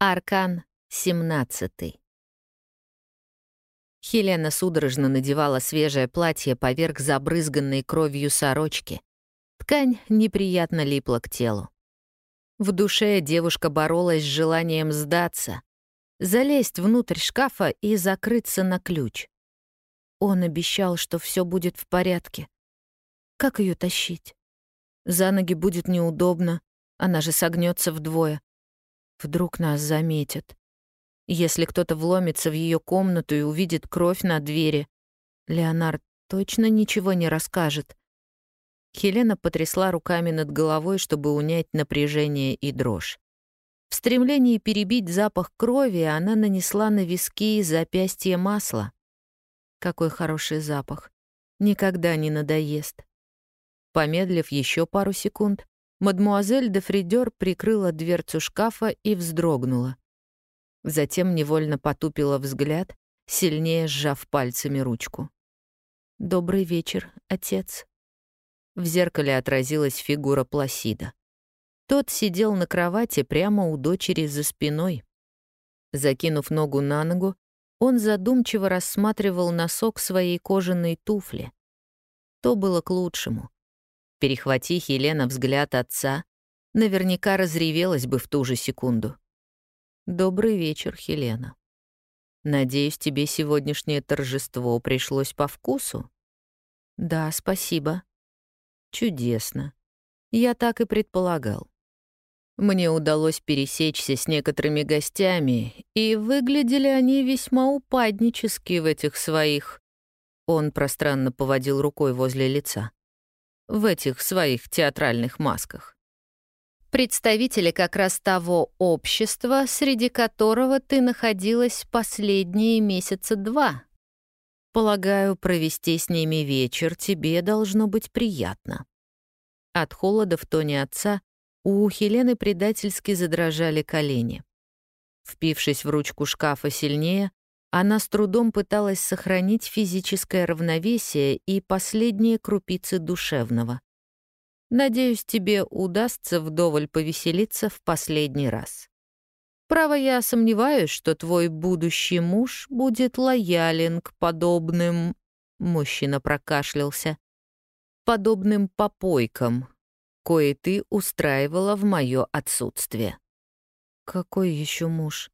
Аркан 17. Хелена судорожно надевала свежее платье поверх забрызганной кровью сорочки. Ткань неприятно липла к телу. В душе девушка боролась с желанием сдаться, залезть внутрь шкафа и закрыться на ключ. Он обещал, что все будет в порядке. Как ее тащить? За ноги будет неудобно, она же согнется вдвое. Вдруг нас заметят. Если кто-то вломится в ее комнату и увидит кровь на двери, Леонард точно ничего не расскажет. Хелена потрясла руками над головой, чтобы унять напряжение и дрожь. В стремлении перебить запах крови она нанесла на виски и запястье масло. Какой хороший запах. Никогда не надоест. Помедлив еще пару секунд, Мадмуазель де Фридер прикрыла дверцу шкафа и вздрогнула. Затем невольно потупила взгляд, сильнее сжав пальцами ручку. «Добрый вечер, отец». В зеркале отразилась фигура Пласида. Тот сидел на кровати прямо у дочери за спиной. Закинув ногу на ногу, он задумчиво рассматривал носок своей кожаной туфли. То было к лучшему. Перехвати Хелена взгляд отца, наверняка разревелась бы в ту же секунду. «Добрый вечер, Хелена. Надеюсь, тебе сегодняшнее торжество пришлось по вкусу?» «Да, спасибо». «Чудесно. Я так и предполагал. Мне удалось пересечься с некоторыми гостями, и выглядели они весьма упаднически в этих своих...» Он пространно поводил рукой возле лица в этих своих театральных масках. Представители как раз того общества, среди которого ты находилась последние месяца два. Полагаю, провести с ними вечер тебе должно быть приятно. От холода в тоне отца у Хелены предательски задрожали колени. Впившись в ручку шкафа сильнее, она с трудом пыталась сохранить физическое равновесие и последние крупицы душевного. Надеюсь, тебе удастся вдоволь повеселиться в последний раз. Право, я сомневаюсь, что твой будущий муж будет лоялен к подобным... Мужчина прокашлялся. Подобным попойкам, кое ты устраивала в мое отсутствие. Какой еще муж?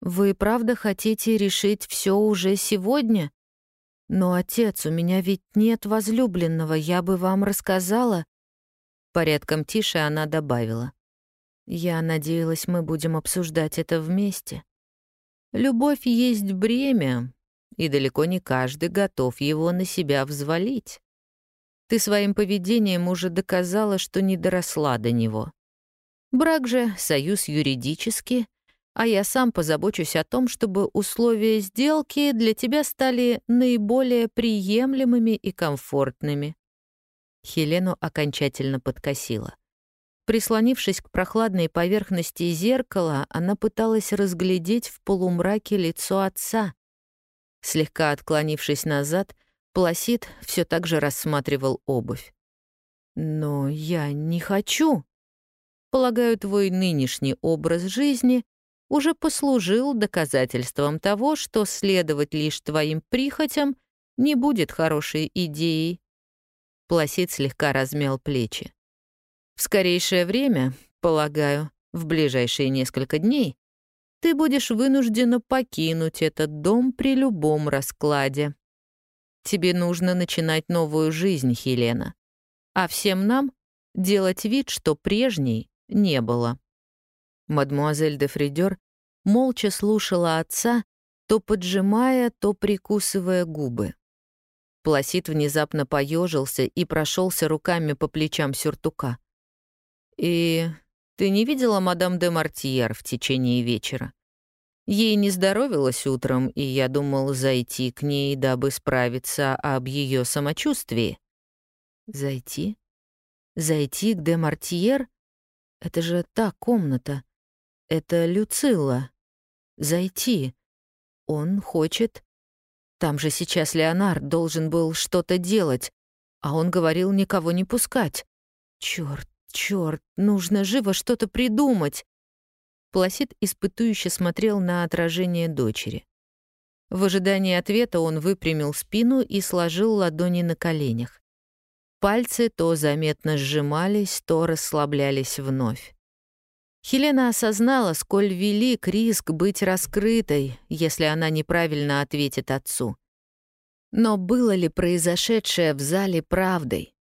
Вы правда хотите решить все уже сегодня? Но, отец, у меня ведь нет возлюбленного, я бы вам рассказала. Порядком тише она добавила. Я надеялась, мы будем обсуждать это вместе. Любовь есть бремя, и далеко не каждый готов его на себя взвалить. Ты своим поведением уже доказала, что не доросла до него. Брак же — союз юридический, а я сам позабочусь о том, чтобы условия сделки для тебя стали наиболее приемлемыми и комфортными». Хелену окончательно подкосила. Прислонившись к прохладной поверхности зеркала, она пыталась разглядеть в полумраке лицо отца. Слегка отклонившись назад, Пласид все так же рассматривал обувь. «Но я не хочу. Полагаю, твой нынешний образ жизни уже послужил доказательством того, что следовать лишь твоим прихотям не будет хорошей идеей. Пласид слегка размял плечи. В скорейшее время, полагаю, в ближайшие несколько дней, ты будешь вынуждена покинуть этот дом при любом раскладе. Тебе нужно начинать новую жизнь, Хелена. А всем нам делать вид, что прежней не было. Мадмуазель де Фридер молча слушала отца, то поджимая, то прикусывая губы. Пласид внезапно поежился и прошелся руками по плечам сюртука. «И ты не видела мадам де Мартьер в течение вечера? Ей не здоровилось утром, и я думал зайти к ней, дабы справиться об ее самочувствии». «Зайти? Зайти к де Мартьер? Это же та комната. Это Люцилла. Зайти. Он хочет. Там же сейчас Леонард должен был что-то делать, а он говорил никого не пускать. Чёрт, чёрт, нужно живо что-то придумать. Пласид испытующе смотрел на отражение дочери. В ожидании ответа он выпрямил спину и сложил ладони на коленях. Пальцы то заметно сжимались, то расслаблялись вновь. Хелена осознала, сколь велик риск быть раскрытой, если она неправильно ответит отцу. Но было ли произошедшее в зале правдой?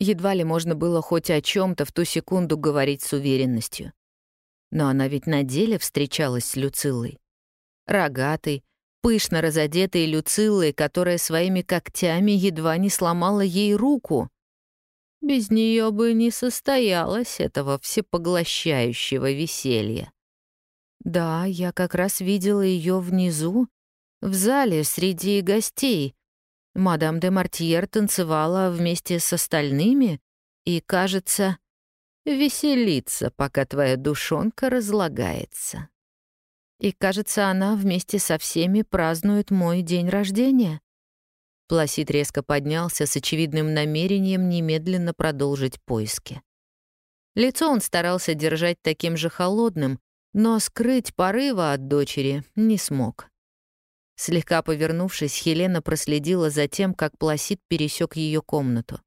Едва ли можно было хоть о чем то в ту секунду говорить с уверенностью. Но она ведь на деле встречалась с Люцилой. Рогатой, пышно разодетой Люцилой, которая своими когтями едва не сломала ей руку. Без нее бы не состоялось этого всепоглощающего веселья. Да, я как раз видела ее внизу, в зале среди гостей. Мадам де Мартьер танцевала вместе с остальными и, кажется, веселится, пока твоя душонка разлагается. И, кажется, она вместе со всеми празднует мой день рождения. Пласид резко поднялся с очевидным намерением немедленно продолжить поиски. Лицо он старался держать таким же холодным, но скрыть порыва от дочери не смог. Слегка повернувшись, Хелена проследила за тем, как Пласид пересек ее комнату.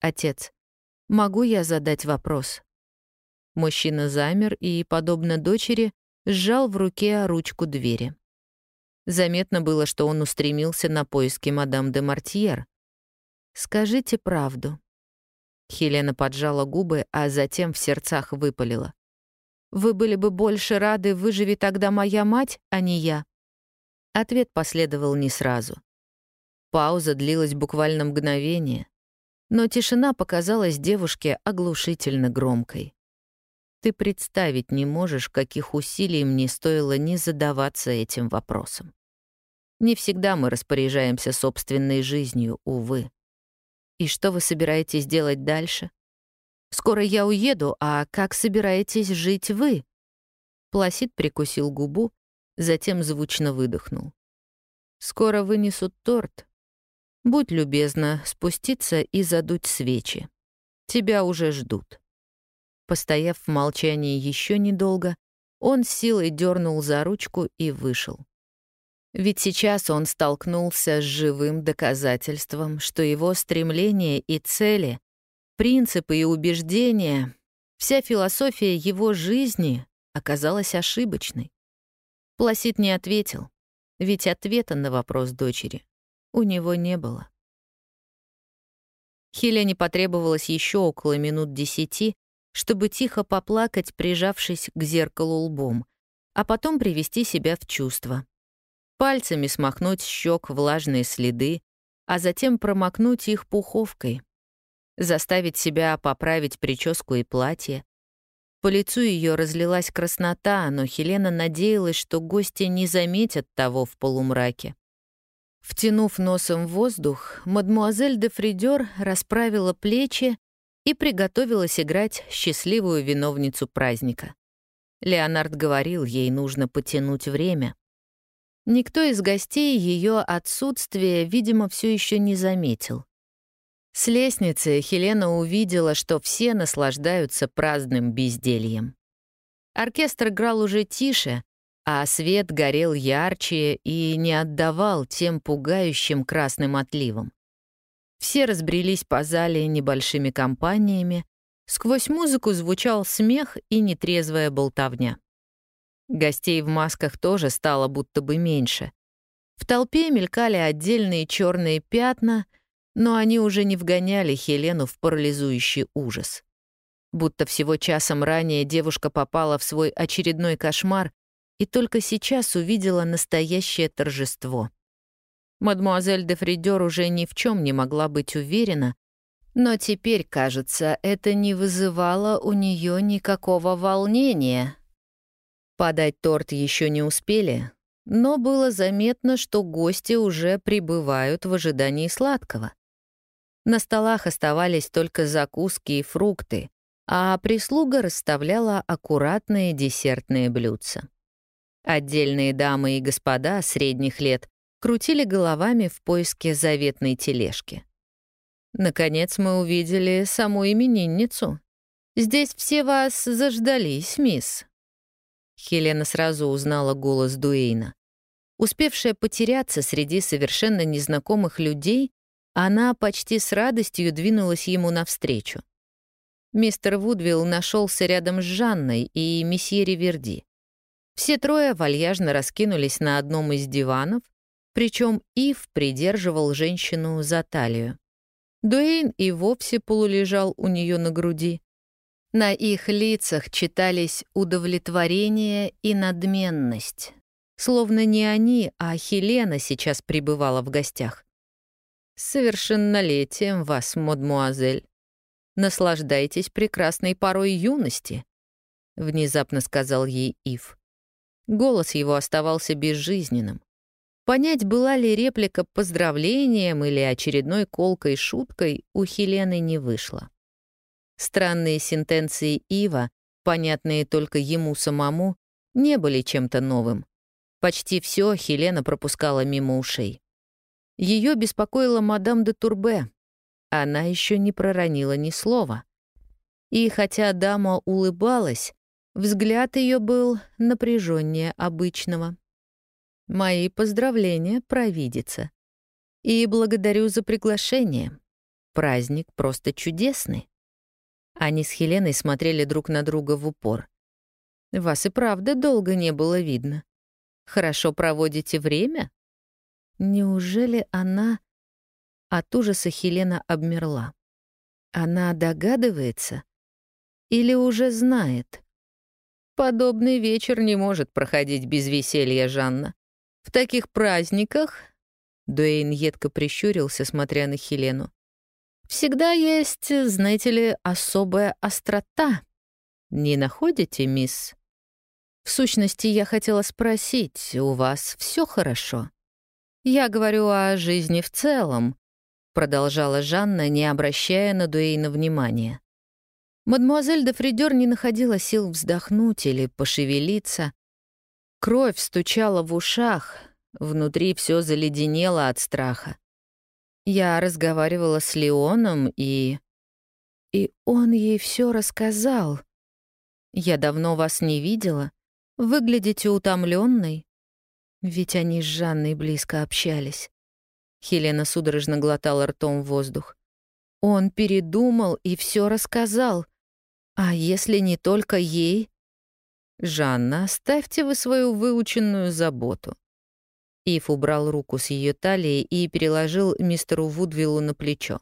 «Отец, могу я задать вопрос?» Мужчина замер и, подобно дочери, сжал в руке ручку двери. Заметно было, что он устремился на поиски мадам де Мартьер. «Скажите правду». Хелена поджала губы, а затем в сердцах выпалила. «Вы были бы больше рады, выживи тогда моя мать, а не я». Ответ последовал не сразу. Пауза длилась буквально мгновение, но тишина показалась девушке оглушительно громкой. Ты представить не можешь, каких усилий мне стоило не задаваться этим вопросом. Не всегда мы распоряжаемся собственной жизнью, увы. И что вы собираетесь делать дальше? Скоро я уеду, а как собираетесь жить вы? Пласид прикусил губу, затем звучно выдохнул. Скоро вынесут торт. Будь любезна спуститься и задуть свечи. Тебя уже ждут. Постояв в молчании еще недолго, он силой дернул за ручку и вышел. Ведь сейчас он столкнулся с живым доказательством, что его стремления и цели, принципы и убеждения, вся философия его жизни оказалась ошибочной. Пласид не ответил, ведь ответа на вопрос дочери у него не было. Хелене потребовалось еще около минут десяти, чтобы тихо поплакать, прижавшись к зеркалу лбом, а потом привести себя в чувство. Пальцами смахнуть с щек влажные следы, а затем промокнуть их пуховкой. Заставить себя поправить прическу и платье. По лицу ее разлилась краснота, но Хелена надеялась, что гости не заметят того в полумраке. Втянув носом воздух, мадмуазель де Фридер расправила плечи и приготовилась играть счастливую виновницу праздника. Леонард говорил, ей нужно потянуть время. Никто из гостей ее отсутствие, видимо, все еще не заметил. С лестницы Хелена увидела, что все наслаждаются праздным бездельем. Оркестр играл уже тише, а свет горел ярче и не отдавал тем пугающим красным отливам. Все разбрелись по зале небольшими компаниями. Сквозь музыку звучал смех и нетрезвая болтовня. Гостей в масках тоже стало будто бы меньше. В толпе мелькали отдельные черные пятна, но они уже не вгоняли Хелену в парализующий ужас. Будто всего часом ранее девушка попала в свой очередной кошмар и только сейчас увидела настоящее торжество — Мадмуазель де Фридер уже ни в чем не могла быть уверена, но теперь, кажется, это не вызывало у нее никакого волнения. Подать торт еще не успели, но было заметно, что гости уже прибывают в ожидании сладкого. На столах оставались только закуски и фрукты, а прислуга расставляла аккуратные десертные блюдца. Отдельные дамы и господа средних лет крутили головами в поиске заветной тележки. Наконец мы увидели саму именинницу. «Здесь все вас заждались, мисс». Хелена сразу узнала голос Дуэйна. Успевшая потеряться среди совершенно незнакомых людей, она почти с радостью двинулась ему навстречу. Мистер Вудвилл нашелся рядом с Жанной и месье Риверди. Все трое вальяжно раскинулись на одном из диванов, причем Ив придерживал женщину за талию. Дуэйн и вовсе полулежал у нее на груди. На их лицах читались удовлетворение и надменность, словно не они, а Хелена сейчас пребывала в гостях. «С совершеннолетием вас, мадмуазель. Наслаждайтесь прекрасной порой юности», — внезапно сказал ей Ив. Голос его оставался безжизненным. Понять, была ли реплика поздравлением или очередной колкой шуткой, у Хелены не вышло. Странные сентенции Ива, понятные только ему самому, не были чем-то новым. Почти все Хелена пропускала мимо ушей. Ее беспокоила мадам де Турбе. Она еще не проронила ни слова. И хотя дама улыбалась, взгляд ее был напряженнее обычного. «Мои поздравления, провидица. И благодарю за приглашение. Праздник просто чудесный». Они с Хеленой смотрели друг на друга в упор. «Вас и правда долго не было видно. Хорошо проводите время?» Неужели она... От ужаса Хелена обмерла. Она догадывается? Или уже знает? Подобный вечер не может проходить без веселья, Жанна. В таких праздниках... Дуэйн едко прищурился, смотря на Хелену. Всегда есть, знаете ли, особая острота. Не находите, мисс? В сущности, я хотела спросить, у вас все хорошо? Я говорю о жизни в целом, продолжала Жанна, не обращая на Дуэйна внимания. Мадемуазель де Фридер не находила сил вздохнуть или пошевелиться. Кровь стучала в ушах, внутри все заледенело от страха. Я разговаривала с Леоном, и... И он ей все рассказал. Я давно вас не видела. Выглядите утомленной. Ведь они с Жанной близко общались. Хелена судорожно глотала ртом воздух. Он передумал и все рассказал. А если не только ей? «Жанна, оставьте вы свою выученную заботу. Ив убрал руку с ее талии и переложил мистеру Вудвиллу на плечо.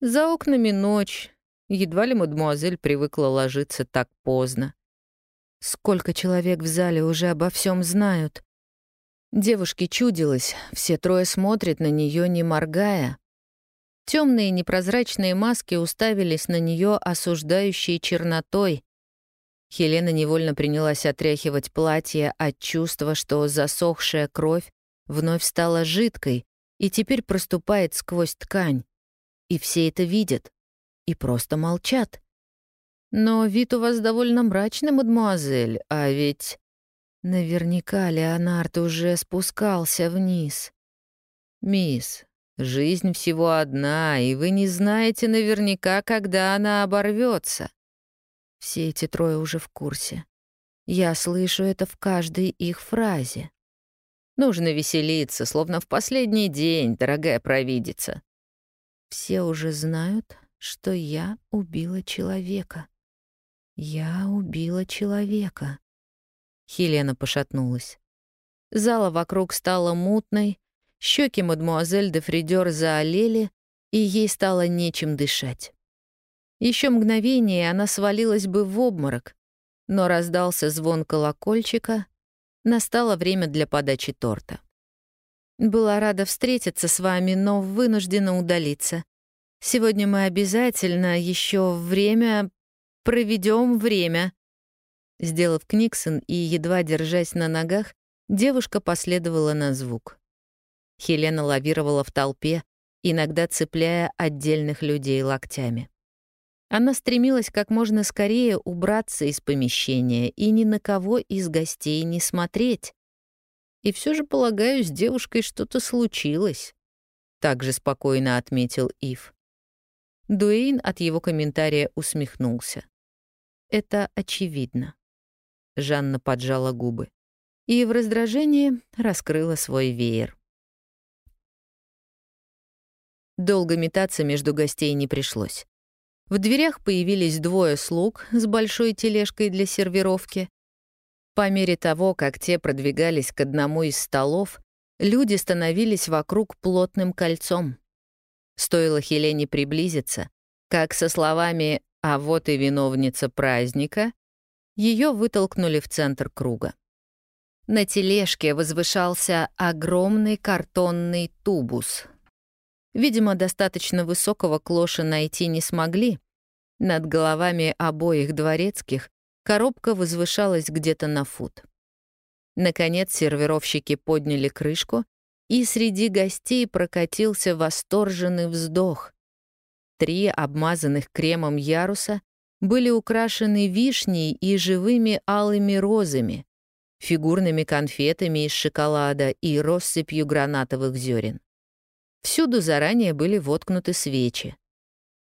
«За окнами ночь. Едва ли мадемуазель привыкла ложиться так поздно. Сколько человек в зале уже обо всем знают?» Девушке чудилось, все трое смотрят на нее, не моргая. Темные непрозрачные маски уставились на нее, осуждающие чернотой. Хелена невольно принялась отряхивать платье от чувства, что засохшая кровь вновь стала жидкой и теперь проступает сквозь ткань. И все это видят. И просто молчат. Но вид у вас довольно мрачный, мадемуазель, а ведь... Наверняка Леонард уже спускался вниз. «Мисс, жизнь всего одна, и вы не знаете наверняка, когда она оборвется. Все эти трое уже в курсе. Я слышу это в каждой их фразе. Нужно веселиться, словно в последний день, дорогая провидица. Все уже знают, что я убила человека. Я убила человека. Хелена пошатнулась. Зала вокруг стала мутной, щеки мадмуазель де Фридер заолели, и ей стало нечем дышать. Еще мгновение она свалилась бы в обморок, но раздался звон колокольчика, Настало время для подачи торта. Была рада встретиться с вами, но вынуждена удалиться. Сегодня мы обязательно еще время проведем время. Сделав книксон и едва держась на ногах, девушка последовала на звук. Хелена лавировала в толпе, иногда цепляя отдельных людей локтями. Она стремилась как можно скорее убраться из помещения и ни на кого из гостей не смотреть. И все же, полагаю, с девушкой что-то случилось, — также спокойно отметил Ив. Дуэйн от его комментария усмехнулся. Это очевидно. Жанна поджала губы. И в раздражении раскрыла свой веер. Долго метаться между гостей не пришлось. В дверях появились двое слуг с большой тележкой для сервировки. По мере того, как те продвигались к одному из столов, люди становились вокруг плотным кольцом. Стоило Хелене приблизиться, как со словами «А вот и виновница праздника» ее вытолкнули в центр круга. На тележке возвышался огромный картонный тубус. Видимо, достаточно высокого клоша найти не смогли. Над головами обоих дворецких коробка возвышалась где-то на фут. Наконец сервировщики подняли крышку, и среди гостей прокатился восторженный вздох. Три обмазанных кремом яруса были украшены вишней и живыми алыми розами, фигурными конфетами из шоколада и россыпью гранатовых зерен. Всюду заранее были воткнуты свечи.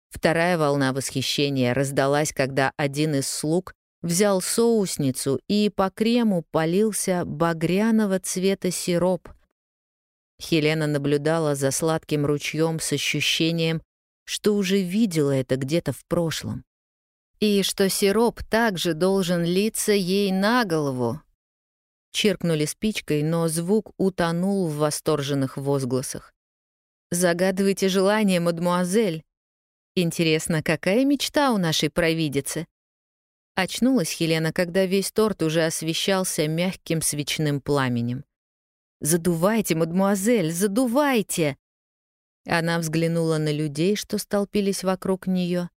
Вторая волна восхищения раздалась, когда один из слуг взял соусницу и по крему полился багряного цвета сироп. Хелена наблюдала за сладким ручьем с ощущением, что уже видела это где-то в прошлом. И что сироп также должен литься ей на голову. Черкнули спичкой, но звук утонул в восторженных возгласах. «Загадывайте желание, мадмуазель. Интересно, какая мечта у нашей провидицы?» Очнулась Хелена, когда весь торт уже освещался мягким свечным пламенем. «Задувайте, мадмуазель, задувайте!» Она взглянула на людей, что столпились вокруг нее.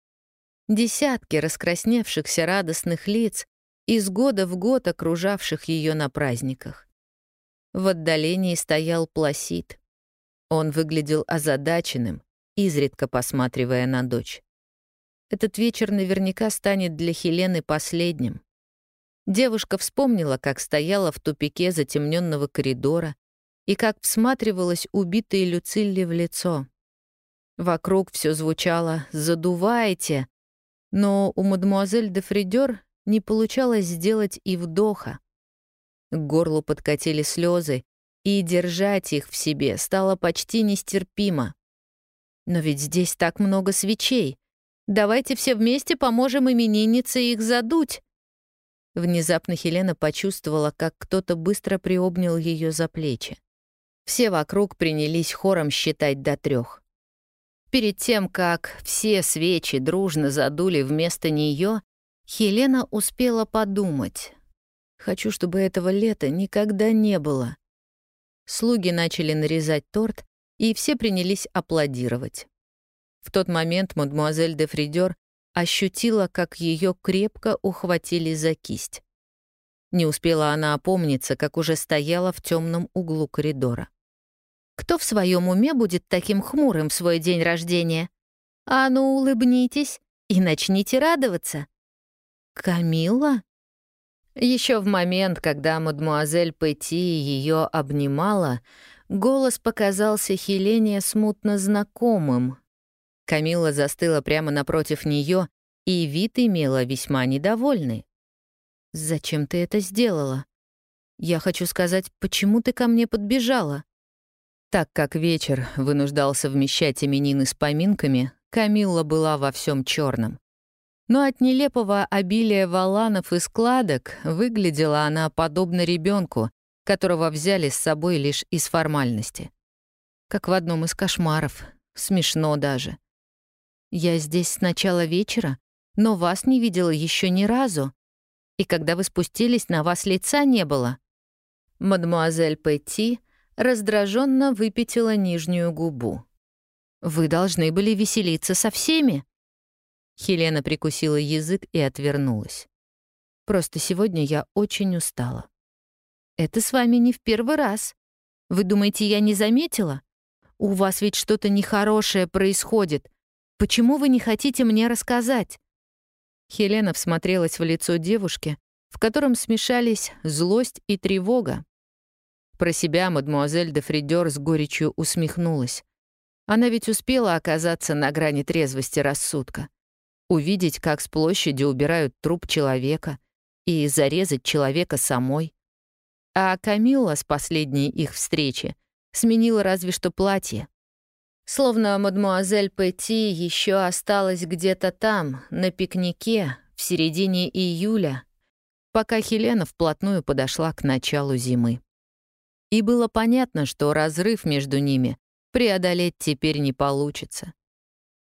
Десятки раскрасневшихся радостных лиц, из года в год окружавших ее на праздниках. В отдалении стоял Пласид. Он выглядел озадаченным, изредка посматривая на дочь. Этот вечер наверняка станет для Хелены последним. Девушка вспомнила, как стояла в тупике затемненного коридора и как всматривалась убитой Люцилли в лицо. Вокруг все звучало «задувайте», но у мадемуазель де Фридер не получалось сделать и вдоха. К горлу подкатили слезы, и держать их в себе стало почти нестерпимо. Но ведь здесь так много свечей. Давайте все вместе поможем имениннице их задуть. Внезапно Хелена почувствовала, как кто-то быстро приобнял ее за плечи. Все вокруг принялись хором считать до трех. Перед тем, как все свечи дружно задули вместо нее, Хелена успела подумать. «Хочу, чтобы этого лета никогда не было». Слуги начали нарезать торт, и все принялись аплодировать. В тот момент мадемуазель де Фридер ощутила, как ее крепко ухватили за кисть. Не успела она опомниться, как уже стояла в темном углу коридора. «Кто в своем уме будет таким хмурым в свой день рождения? А ну, улыбнитесь и начните радоваться!» «Камилла?» Еще в момент, когда мадмуазель Пэти ее обнимала, голос показался Хелене смутно знакомым. Камилла застыла прямо напротив нее, и вид имела весьма недовольный. «Зачем ты это сделала? Я хочу сказать, почему ты ко мне подбежала?» Так как вечер вынуждал совмещать именины с поминками, Камилла была во всем черном. Но от нелепого обилия валанов и складок выглядела она подобно ребенку, которого взяли с собой лишь из формальности. Как в одном из кошмаров. Смешно даже. Я здесь с начала вечера, но вас не видела еще ни разу. И когда вы спустились, на вас лица не было. Мадемуазель Петти раздраженно выпятила нижнюю губу. Вы должны были веселиться со всеми. Хелена прикусила язык и отвернулась. Просто сегодня я очень устала. Это с вами не в первый раз. Вы думаете, я не заметила? У вас ведь что-то нехорошее происходит. Почему вы не хотите мне рассказать? Хелена всмотрелась в лицо девушки, в котором смешались злость и тревога. Про себя мадмуазель де Фридер с горечью усмехнулась. Она ведь успела оказаться на грани трезвости рассудка увидеть, как с площади убирают труп человека, и зарезать человека самой. А Камилла с последней их встречи сменила разве что платье. Словно мадмуазель Петти еще осталась где-то там, на пикнике, в середине июля, пока Хелена вплотную подошла к началу зимы. И было понятно, что разрыв между ними преодолеть теперь не получится.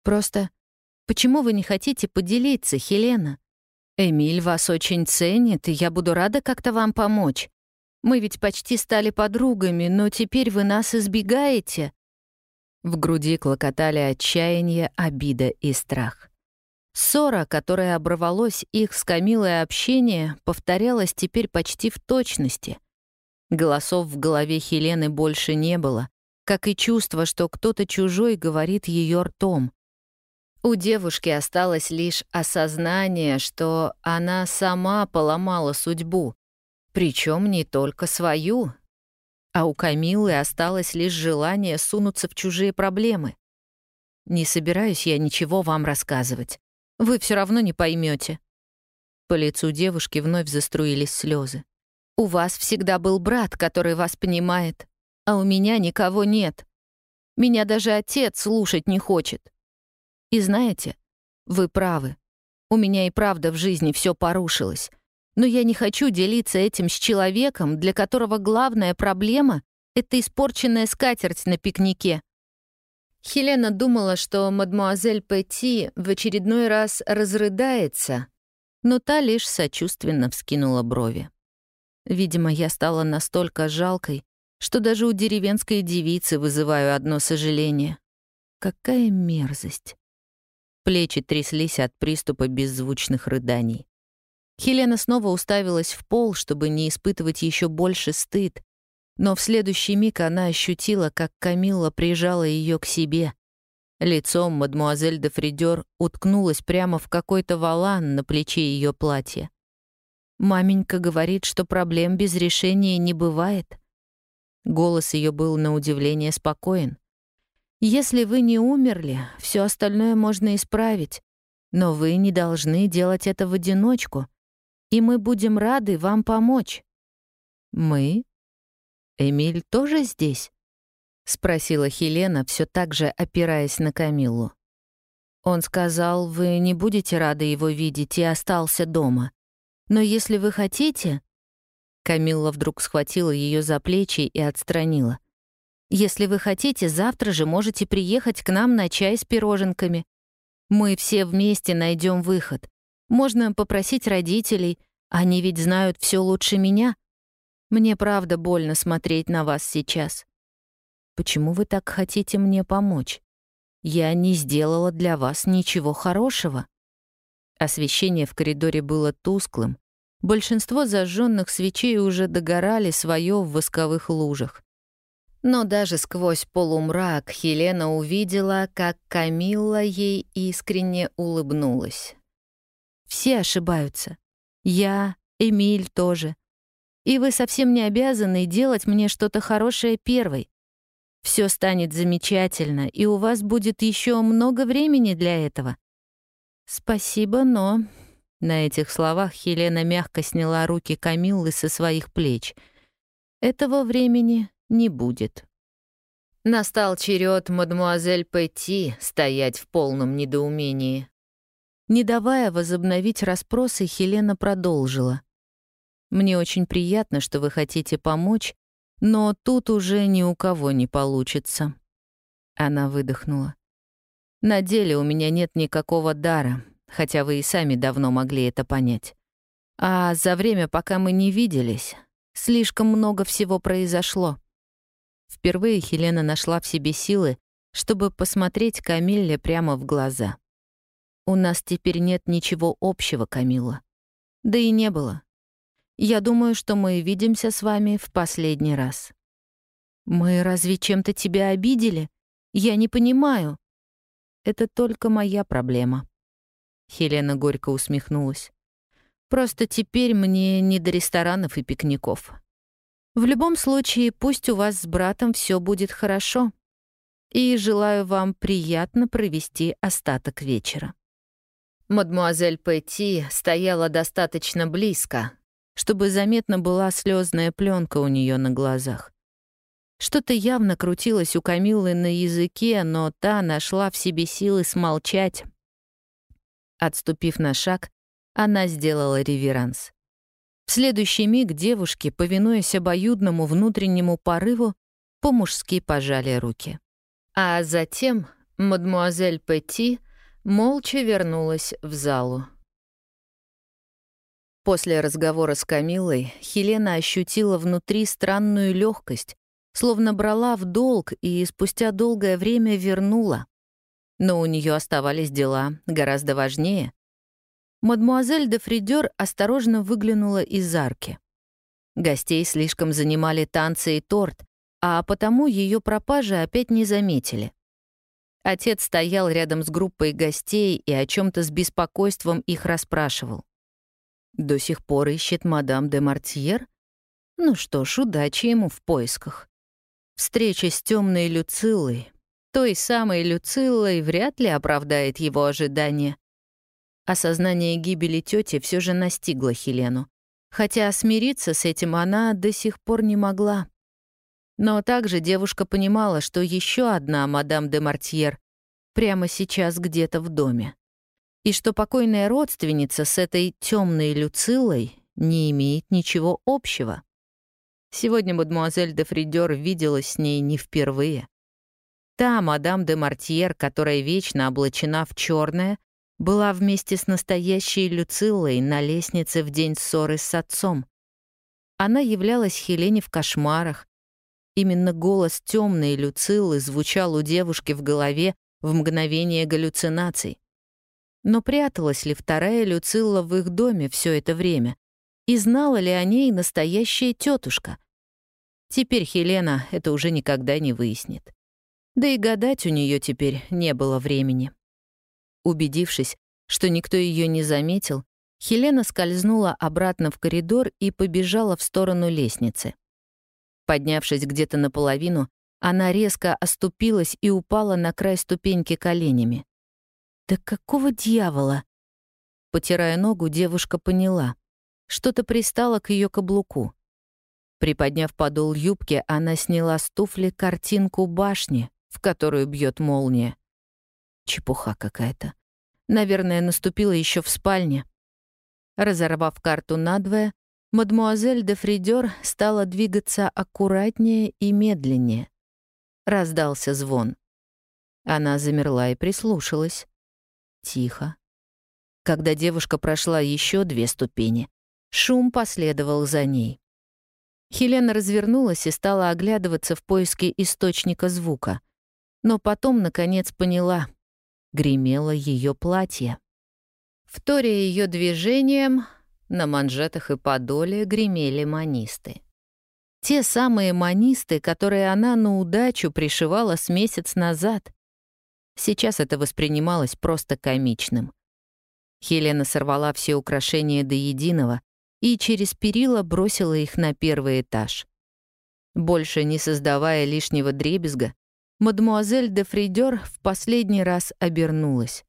Просто почему вы не хотите поделиться, Хелена? Эмиль вас очень ценит, и я буду рада как-то вам помочь. Мы ведь почти стали подругами, но теперь вы нас избегаете. В груди клокотали отчаяние, обида и страх. Ссора, которая оборвалась их с Камилой общение, повторялась теперь почти в точности. Голосов в голове Хелены больше не было, как и чувство, что кто-то чужой говорит ее ртом. У девушки осталось лишь осознание, что она сама поломала судьбу, причем не только свою, а у Камилы осталось лишь желание сунуться в чужие проблемы. Не собираюсь я ничего вам рассказывать. Вы все равно не поймете. По лицу девушки вновь заструились слезы. У вас всегда был брат, который вас понимает, а у меня никого нет. Меня даже отец слушать не хочет. И знаете, вы правы. У меня и правда в жизни все порушилось. Но я не хочу делиться этим с человеком, для которого главная проблема — это испорченная скатерть на пикнике. Хелена думала, что мадмуазель Петти в очередной раз разрыдается, но та лишь сочувственно вскинула брови. Видимо, я стала настолько жалкой, что даже у деревенской девицы вызываю одно сожаление. Какая мерзость. Плечи тряслись от приступа беззвучных рыданий. Хелена снова уставилась в пол, чтобы не испытывать еще больше стыд, но в следующий миг она ощутила, как Камилла прижала ее к себе. Лицом мадмуазель де Фридер уткнулась прямо в какой-то валан на плече ее платья. Маменька говорит, что проблем без решения не бывает. Голос ее был на удивление спокоен. Если вы не умерли, все остальное можно исправить, но вы не должны делать это в одиночку и мы будем рады вам помочь». «Мы? Эмиль тоже здесь?» — спросила Хелена, все так же опираясь на Камиллу. Он сказал, вы не будете рады его видеть и остался дома. Но если вы хотите... Камилла вдруг схватила ее за плечи и отстранила. «Если вы хотите, завтра же можете приехать к нам на чай с пироженками. Мы все вместе найдем выход. Можно попросить родителей, они ведь знают все лучше меня. Мне правда больно смотреть на вас сейчас. Почему вы так хотите мне помочь? Я не сделала для вас ничего хорошего. Освещение в коридоре было тусклым. Большинство зажженных свечей уже догорали свое в восковых лужах. Но даже сквозь полумрак Хелена увидела, как Камилла ей искренне улыбнулась. Все ошибаются. Я, Эмиль тоже. И вы совсем не обязаны делать мне что-то хорошее первой. Все станет замечательно, и у вас будет еще много времени для этого. Спасибо, но... На этих словах Хелена мягко сняла руки Камиллы со своих плеч. Этого времени не будет. Настал черед мадмуазель Петти стоять в полном недоумении. Не давая возобновить расспросы, Хелена продолжила. «Мне очень приятно, что вы хотите помочь, но тут уже ни у кого не получится». Она выдохнула. «На деле у меня нет никакого дара, хотя вы и сами давно могли это понять. А за время, пока мы не виделись, слишком много всего произошло». Впервые Хелена нашла в себе силы, чтобы посмотреть Камилле прямо в глаза. У нас теперь нет ничего общего, Камила. Да и не было. Я думаю, что мы видимся с вами в последний раз. Мы разве чем-то тебя обидели? Я не понимаю. Это только моя проблема. Хелена горько усмехнулась. Просто теперь мне не до ресторанов и пикников. В любом случае, пусть у вас с братом все будет хорошо. И желаю вам приятно провести остаток вечера. Мадмуазель Петти стояла достаточно близко, чтобы заметна была слезная пленка у нее на глазах. Что-то явно крутилось у Камилы на языке, но та нашла в себе силы смолчать. Отступив на шаг, она сделала реверанс. В следующий миг девушки, повинуясь обоюдному внутреннему порыву, по-мужски пожали руки. А затем мадмуазель Петти молча вернулась в залу. После разговора с Камилой Хелена ощутила внутри странную легкость, словно брала в долг и спустя долгое время вернула. Но у нее оставались дела гораздо важнее. Мадмуазель де Фридер осторожно выглянула из арки. Гостей слишком занимали танцы и торт, а потому ее пропажи опять не заметили. Отец стоял рядом с группой гостей и о чем то с беспокойством их расспрашивал. До сих пор ищет мадам де Мартьер? Ну что ж, удачи ему в поисках. Встреча с темной Люцилой, той самой Люцилой, вряд ли оправдает его ожидания. Осознание гибели тети все же настигло Хелену, хотя смириться с этим она до сих пор не могла. Но также девушка понимала, что еще одна мадам де Мартьер прямо сейчас где-то в доме, и что покойная родственница с этой темной Люцилой не имеет ничего общего. Сегодня мадемуазель де Фридер виделась с ней не впервые. Та мадам де Мартьер, которая вечно облачена в черное, была вместе с настоящей Люцилой на лестнице в день ссоры с отцом. Она являлась Хелене в кошмарах. Именно голос темной Люцилы звучал у девушки в голове в мгновение галлюцинаций. Но пряталась ли вторая Люцилла в их доме все это время? И знала ли о ней настоящая тетушка? Теперь Хелена это уже никогда не выяснит. Да и гадать у нее теперь не было времени. Убедившись, что никто ее не заметил, Хелена скользнула обратно в коридор и побежала в сторону лестницы. Поднявшись где-то наполовину, она резко оступилась и упала на край ступеньки коленями. «Да какого дьявола?» Потирая ногу, девушка поняла. Что-то пристало к ее каблуку. Приподняв подол юбки, она сняла с туфли картинку башни, в которую бьет молния. Чепуха какая-то. Наверное, наступила еще в спальне. Разорвав карту надвое, мадмуазель де Фридер стала двигаться аккуратнее и медленнее. Раздался звон. Она замерла и прислушалась. Тихо. Когда девушка прошла еще две ступени, шум последовал за ней. Хелена развернулась и стала оглядываться в поиске источника звука. Но потом, наконец, поняла гремело ее платье. Вторя ее движением, на манжетах и подоле гремели манисты. Те самые манисты, которые она на удачу пришивала с месяц назад. Сейчас это воспринималось просто комичным. Хелена сорвала все украшения до единого и через перила бросила их на первый этаж. Больше не создавая лишнего дребезга, мадмуазель де Фридер в последний раз обернулась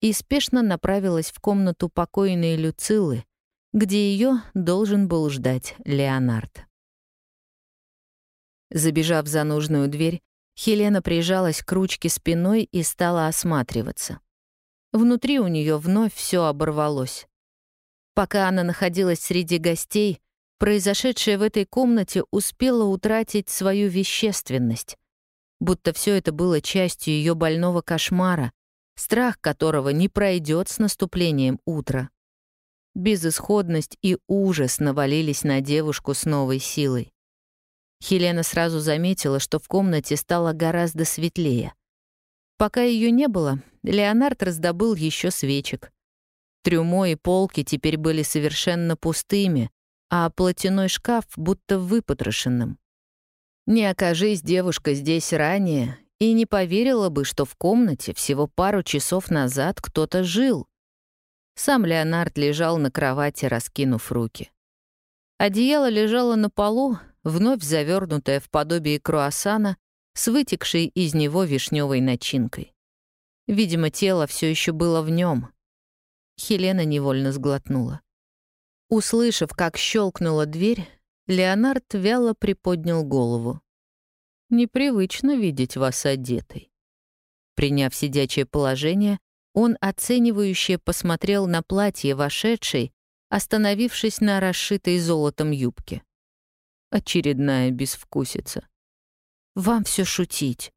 и спешно направилась в комнату покойной Люцилы, где ее должен был ждать Леонард. Забежав за нужную дверь, Хелена прижалась к ручке спиной и стала осматриваться. Внутри у нее вновь все оборвалось. Пока она находилась среди гостей, произошедшее в этой комнате успело утратить свою вещественность будто все это было частью ее больного кошмара, страх которого не пройдет с наступлением утра. Безысходность и ужас навалились на девушку с новой силой. Хелена сразу заметила, что в комнате стало гораздо светлее. Пока ее не было, Леонард раздобыл еще свечек. Трюмо и полки теперь были совершенно пустыми, а платяной шкаф будто выпотрошенным. Не окажись девушка здесь ранее, и не поверила бы, что в комнате всего пару часов назад кто-то жил. Сам Леонард лежал на кровати, раскинув руки. Одеяло лежало на полу, вновь завернутое в подобие круассана с вытекшей из него вишневой начинкой. Видимо, тело все еще было в нем. Хелена невольно сглотнула. Услышав, как щелкнула дверь, Леонард вяло приподнял голову. «Непривычно видеть вас одетой». Приняв сидячее положение, он оценивающе посмотрел на платье вошедшей, остановившись на расшитой золотом юбке. Очередная безвкусица. «Вам все шутить».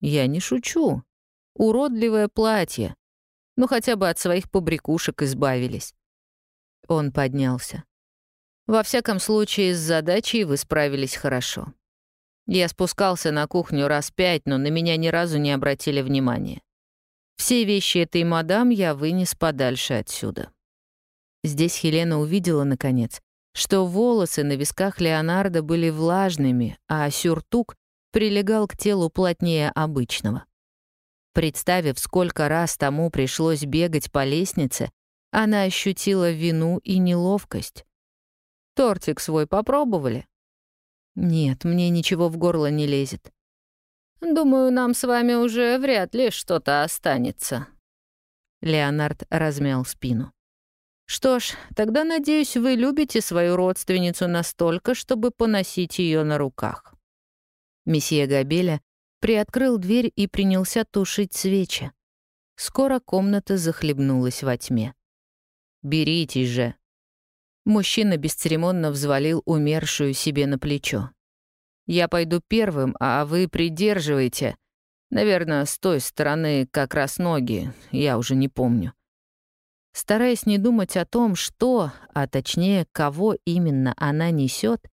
«Я не шучу. Уродливое платье. Ну хотя бы от своих побрякушек избавились». Он поднялся. Во всяком случае, с задачей вы справились хорошо. Я спускался на кухню раз пять, но на меня ни разу не обратили внимания. Все вещи этой мадам я вынес подальше отсюда. Здесь Хелена увидела, наконец, что волосы на висках Леонардо были влажными, а сюртук прилегал к телу плотнее обычного. Представив, сколько раз тому пришлось бегать по лестнице, она ощутила вину и неловкость. «Тортик свой попробовали?» «Нет, мне ничего в горло не лезет». «Думаю, нам с вами уже вряд ли что-то останется». Леонард размял спину. «Что ж, тогда, надеюсь, вы любите свою родственницу настолько, чтобы поносить ее на руках». Месье Габеля приоткрыл дверь и принялся тушить свечи. Скоро комната захлебнулась во тьме. Беритесь же». Мужчина бесцеремонно взвалил умершую себе на плечо. «Я пойду первым, а вы придерживайте. Наверное, с той стороны как раз ноги, я уже не помню». Стараясь не думать о том, что, а точнее, кого именно она несет,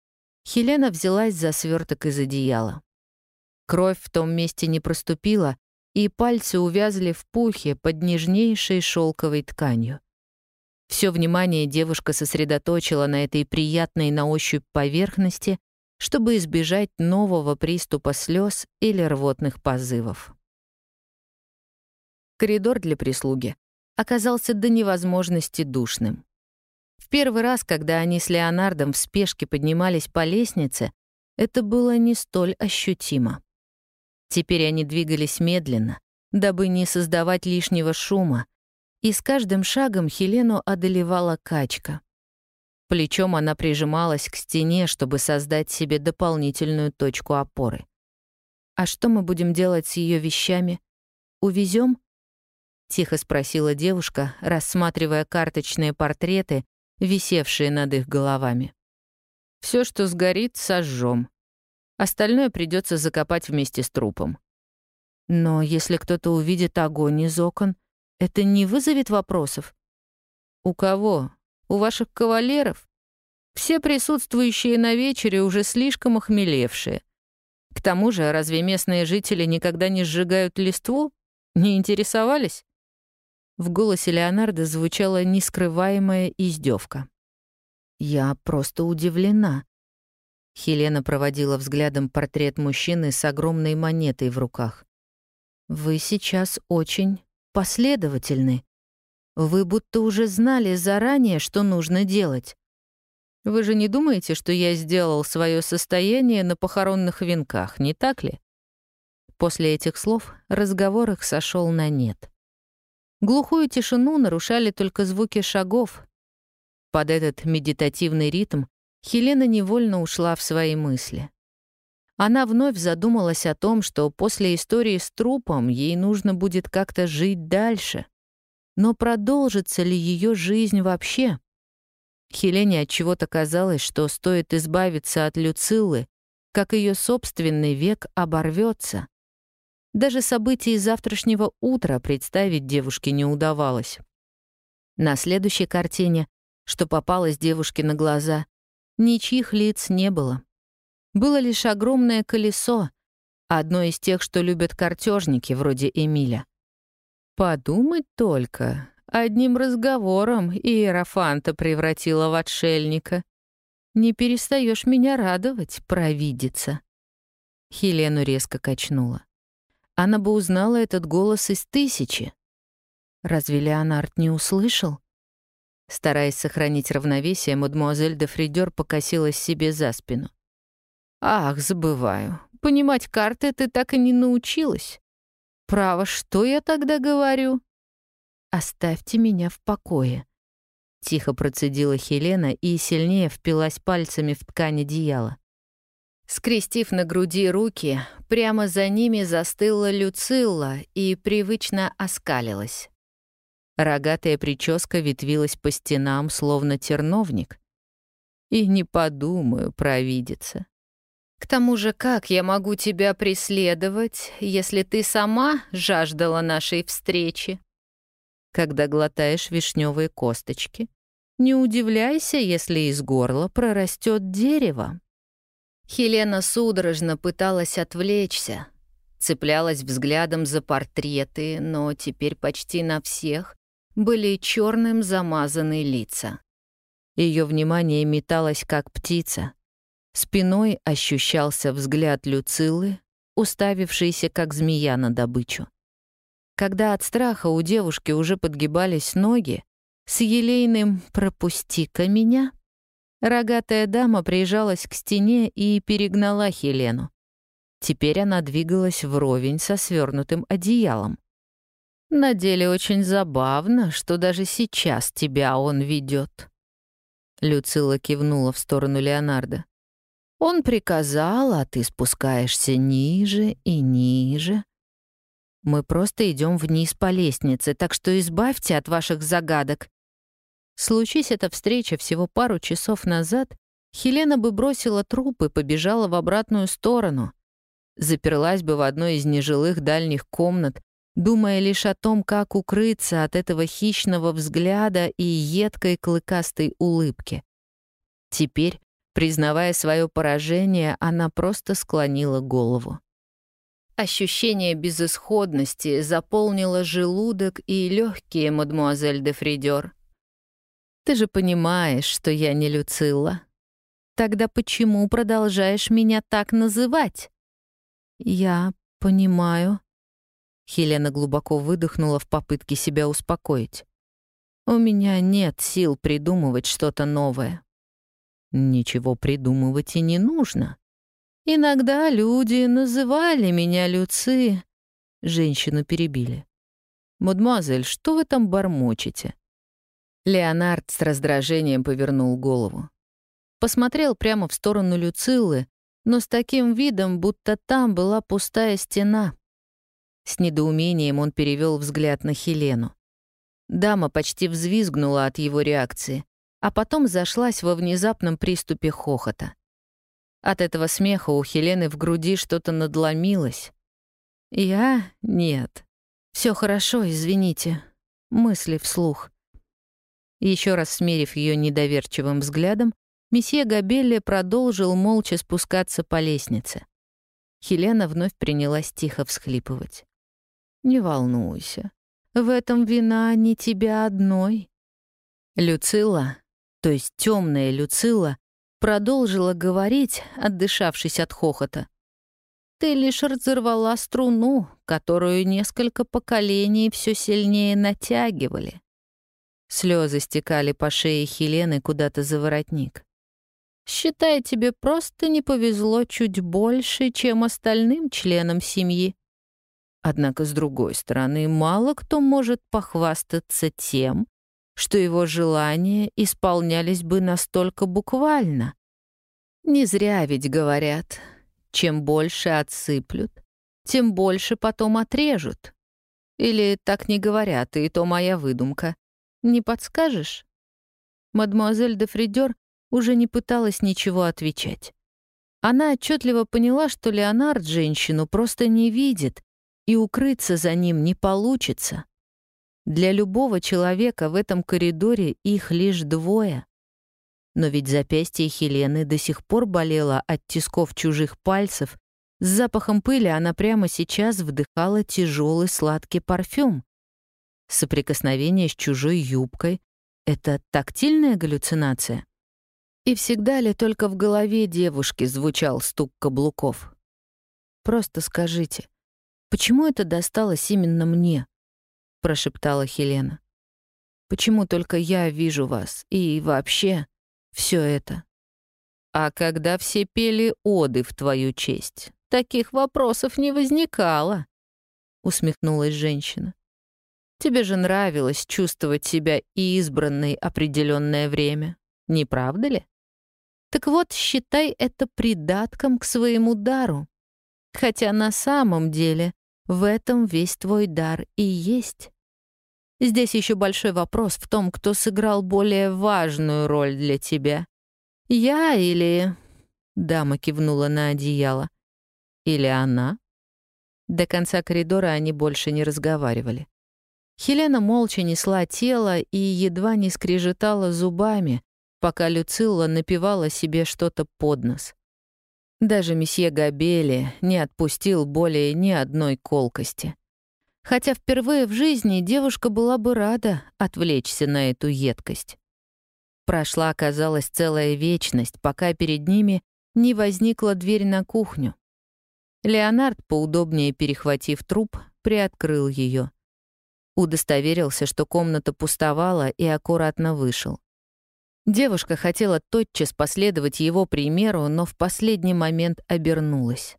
Хелена взялась за сверток из одеяла. Кровь в том месте не проступила, и пальцы увязли в пухе под нежнейшей шелковой тканью. Все внимание девушка сосредоточила на этой приятной на ощупь поверхности, чтобы избежать нового приступа слез или рвотных позывов. Коридор для прислуги оказался до невозможности душным. В первый раз, когда они с Леонардом в спешке поднимались по лестнице, это было не столь ощутимо. Теперь они двигались медленно, дабы не создавать лишнего шума, и с каждым шагом Хелену одолевала качка. Плечом она прижималась к стене, чтобы создать себе дополнительную точку опоры. «А что мы будем делать с ее вещами? Увезем? тихо спросила девушка, рассматривая карточные портреты, висевшие над их головами. Все, что сгорит, сожжем. Остальное придется закопать вместе с трупом. Но если кто-то увидит огонь из окон, это не вызовет вопросов? У кого? У ваших кавалеров? Все присутствующие на вечере уже слишком охмелевшие. К тому же, разве местные жители никогда не сжигают листву? Не интересовались? В голосе Леонардо звучала нескрываемая издевка. «Я просто удивлена». Хелена проводила взглядом портрет мужчины с огромной монетой в руках. «Вы сейчас очень последовательны. Вы будто уже знали заранее, что нужно делать. Вы же не думаете, что я сделал свое состояние на похоронных венках, не так ли? После этих слов разговор их сошел на нет. Глухую тишину нарушали только звуки шагов. Под этот медитативный ритм Хелена невольно ушла в свои мысли. Она вновь задумалась о том, что после истории с трупом ей нужно будет как-то жить дальше. Но продолжится ли ее жизнь вообще? Хелене от чего-то казалось, что стоит избавиться от Люцилы, как ее собственный век оборвется. Даже события завтрашнего утра представить девушке не удавалось. На следующей картине, что попалось девушке на глаза, ничьих лиц не было было лишь огромное колесо, одно из тех, что любят картежники вроде Эмиля. Подумать только, одним разговором Иерофанта превратила в отшельника. Не перестаешь меня радовать, провидица. Хелену резко качнула. Она бы узнала этот голос из тысячи. Разве Леонард не услышал? Стараясь сохранить равновесие, мадемуазель де Фридер покосилась себе за спину. Ах, забываю. Понимать карты ты так и не научилась. Право, что я тогда говорю? оставьте меня в покое», — тихо процедила Хелена и сильнее впилась пальцами в ткань одеяла. Скрестив на груди руки, прямо за ними застыла Люцилла и привычно оскалилась. Рогатая прическа ветвилась по стенам, словно терновник. И не подумаю провидеться. К тому же, как я могу тебя преследовать, если ты сама жаждала нашей встречи? Когда глотаешь вишневые косточки, не удивляйся, если из горла прорастет дерево. Хелена судорожно пыталась отвлечься, цеплялась взглядом за портреты, но теперь почти на всех были черным замазаны лица. Ее внимание металось, как птица. Спиной ощущался взгляд Люцилы, уставившийся, как змея на добычу. Когда от страха у девушки уже подгибались ноги, с елейным «пропусти-ка меня» рогатая дама приезжалась к стене и перегнала Хелену. Теперь она двигалась вровень со свернутым одеялом. На деле очень забавно, что даже сейчас тебя он ведет. Люцила кивнула в сторону Леонардо. Он приказал, а ты спускаешься ниже и ниже. Мы просто идем вниз по лестнице, так что избавьте от ваших загадок. Случись эта встреча всего пару часов назад, Хелена бы бросила труп и побежала в обратную сторону. Заперлась бы в одной из нежилых дальних комнат, думая лишь о том, как укрыться от этого хищного взгляда и едкой клыкастой улыбки. Теперь, признавая свое поражение, она просто склонила голову. Ощущение безысходности заполнило желудок и легкие, мадмуазель де Фридер. «Ты же понимаешь, что я не Люцилла. Тогда почему продолжаешь меня так называть?» «Я понимаю», Хелена глубоко выдохнула в попытке себя успокоить. «У меня нет сил придумывать что-то новое». «Ничего придумывать и не нужно. Иногда люди называли меня Люци...» Женщину перебили. «Мадемуазель, что вы там бормочете?» Леонард с раздражением повернул голову. Посмотрел прямо в сторону Люцилы, но с таким видом, будто там была пустая стена. С недоумением он перевел взгляд на Хелену. Дама почти взвизгнула от его реакции, а потом зашлась во внезапном приступе хохота. От этого смеха у Хелены в груди что-то надломилось. «Я? Нет. Все хорошо, извините. Мысли вслух». Еще раз смерив ее недоверчивым взглядом, месье Габелли продолжил молча спускаться по лестнице. Хелена вновь принялась тихо всхлипывать. Не волнуйся. В этом вина не тебя одной. Люцила, то есть темная Люцила, продолжила говорить, отдышавшись от хохота. Ты лишь разорвала струну, которую несколько поколений все сильнее натягивали. Слезы стекали по шее Хелены куда-то за воротник. Считай, тебе просто не повезло чуть больше, чем остальным членам семьи. Однако, с другой стороны, мало кто может похвастаться тем, что его желания исполнялись бы настолько буквально. Не зря ведь говорят, чем больше отсыплют, тем больше потом отрежут. Или так не говорят, и то моя выдумка. Не подскажешь? Мадемуазель де Фридер уже не пыталась ничего отвечать. Она отчетливо поняла, что Леонард женщину просто не видит, и укрыться за ним не получится. Для любого человека в этом коридоре их лишь двое. Но ведь запястье Хелены до сих пор болело от тисков чужих пальцев. С запахом пыли она прямо сейчас вдыхала тяжелый сладкий парфюм. Соприкосновение с чужой юбкой — это тактильная галлюцинация? И всегда ли только в голове девушки звучал стук каблуков? Просто скажите, «Почему это досталось именно мне?» — прошептала Хелена. «Почему только я вижу вас и вообще все это?» «А когда все пели оды в твою честь, таких вопросов не возникало», — усмехнулась женщина. Тебе же нравилось чувствовать себя избранной определенное время, не правда ли? Так вот, считай это придатком к своему дару. Хотя на самом деле в этом весь твой дар и есть. Здесь еще большой вопрос в том, кто сыграл более важную роль для тебя. Я или... Дама кивнула на одеяло. Или она? До конца коридора они больше не разговаривали. Хелена молча несла тело и едва не скрежетала зубами, пока Люцилла напевала себе что-то под нос. Даже месье Габели не отпустил более ни одной колкости. Хотя впервые в жизни девушка была бы рада отвлечься на эту едкость. Прошла, казалось, целая вечность, пока перед ними не возникла дверь на кухню. Леонард, поудобнее перехватив труп, приоткрыл ее. Удостоверился, что комната пустовала, и аккуратно вышел. Девушка хотела тотчас последовать его примеру, но в последний момент обернулась.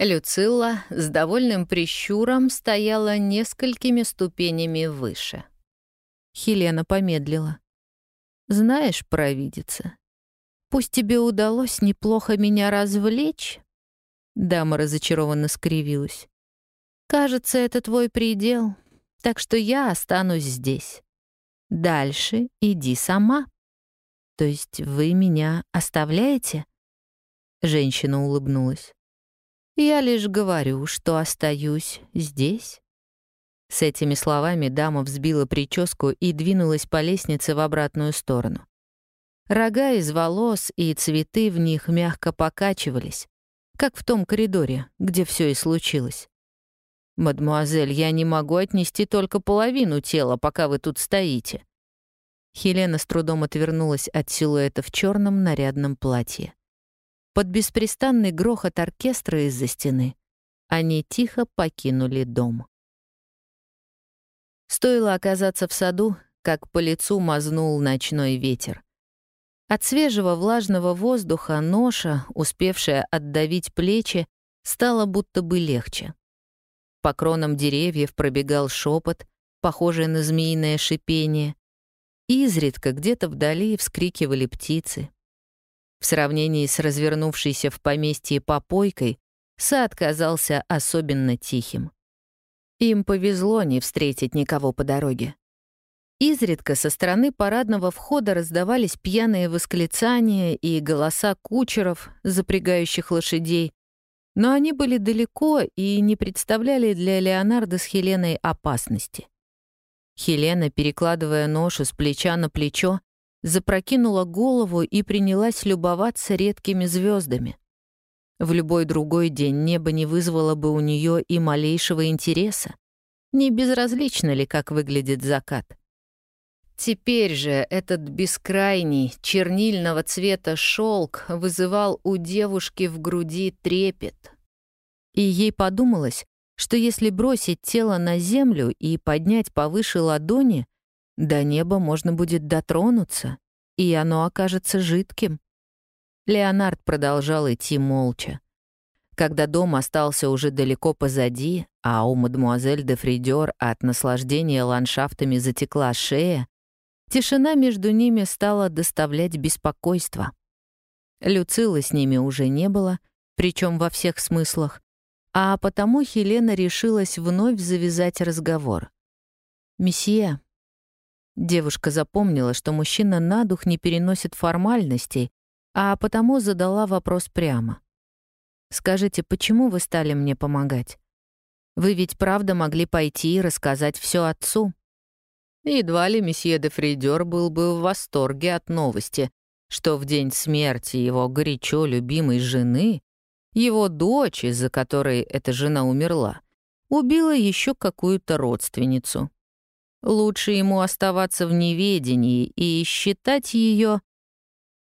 Люцилла с довольным прищуром стояла несколькими ступенями выше. Хелена помедлила. «Знаешь, провидица, пусть тебе удалось неплохо меня развлечь...» Дама разочарованно скривилась. «Кажется, это твой предел, так что я останусь здесь. Дальше иди сама». «То есть вы меня оставляете?» Женщина улыбнулась. «Я лишь говорю, что остаюсь здесь». С этими словами дама взбила прическу и двинулась по лестнице в обратную сторону. Рога из волос и цветы в них мягко покачивались, как в том коридоре, где все и случилось. «Мадемуазель, я не могу отнести только половину тела, пока вы тут стоите. Хелена с трудом отвернулась от силуэта в черном нарядном платье. Под беспрестанный грохот оркестра из-за стены они тихо покинули дом. Стоило оказаться в саду, как по лицу мазнул ночной ветер. От свежего влажного воздуха ноша, успевшая отдавить плечи, стало будто бы легче. По кронам деревьев пробегал шепот, похожий на змеиное шипение, Изредка где-то вдали вскрикивали птицы. В сравнении с развернувшейся в поместье попойкой, сад казался особенно тихим. Им повезло не встретить никого по дороге. Изредка со стороны парадного входа раздавались пьяные восклицания и голоса кучеров, запрягающих лошадей, но они были далеко и не представляли для Леонардо с Хеленой опасности. Хелена, перекладывая ношу с плеча на плечо, запрокинула голову и принялась любоваться редкими звездами. В любой другой день небо не вызвало бы у нее и малейшего интереса. Не безразлично ли, как выглядит закат? Теперь же этот бескрайний, чернильного цвета шелк вызывал у девушки в груди трепет. И ей подумалось, что если бросить тело на землю и поднять повыше ладони, до неба можно будет дотронуться, и оно окажется жидким. Леонард продолжал идти молча. Когда дом остался уже далеко позади, а у мадемуазель де Фридер от наслаждения ландшафтами затекла шея, тишина между ними стала доставлять беспокойство. Люцилы с ними уже не было, причем во всех смыслах, а потому Хелена решилась вновь завязать разговор. «Месье». Девушка запомнила, что мужчина на дух не переносит формальностей, а потому задала вопрос прямо. «Скажите, почему вы стали мне помогать? Вы ведь правда могли пойти и рассказать все отцу?» Едва ли месье де Фридер был бы в восторге от новости, что в день смерти его горячо любимой жены его дочь, из-за которой эта жена умерла, убила еще какую-то родственницу. Лучше ему оставаться в неведении и считать ее.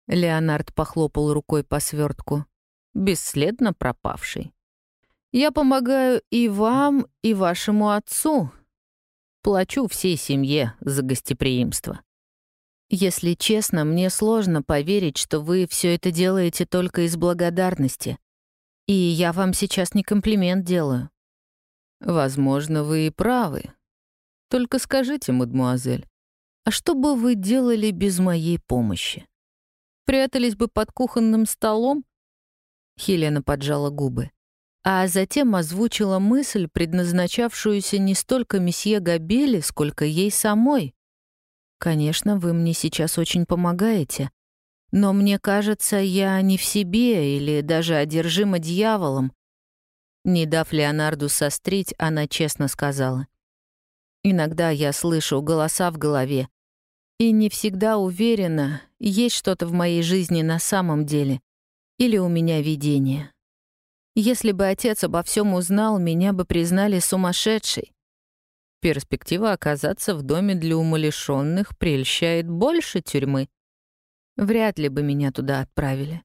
Леонард похлопал рукой по свертку. Бесследно пропавший. «Я помогаю и вам, и вашему отцу. Плачу всей семье за гостеприимство. Если честно, мне сложно поверить, что вы все это делаете только из благодарности. И я вам сейчас не комплимент делаю. Возможно, вы и правы. Только скажите, мадмуазель, а что бы вы делали без моей помощи? Прятались бы под кухонным столом?» Хелена поджала губы, а затем озвучила мысль, предназначавшуюся не столько месье Габели, сколько ей самой. «Конечно, вы мне сейчас очень помогаете, но мне кажется, я не в себе или даже одержима дьяволом». Не дав Леонарду сострить, она честно сказала. «Иногда я слышу голоса в голове, и не всегда уверена, есть что-то в моей жизни на самом деле или у меня видение. Если бы отец обо всем узнал, меня бы признали сумасшедшей. Перспектива оказаться в доме для умалишенных прельщает больше тюрьмы. Вряд ли бы меня туда отправили.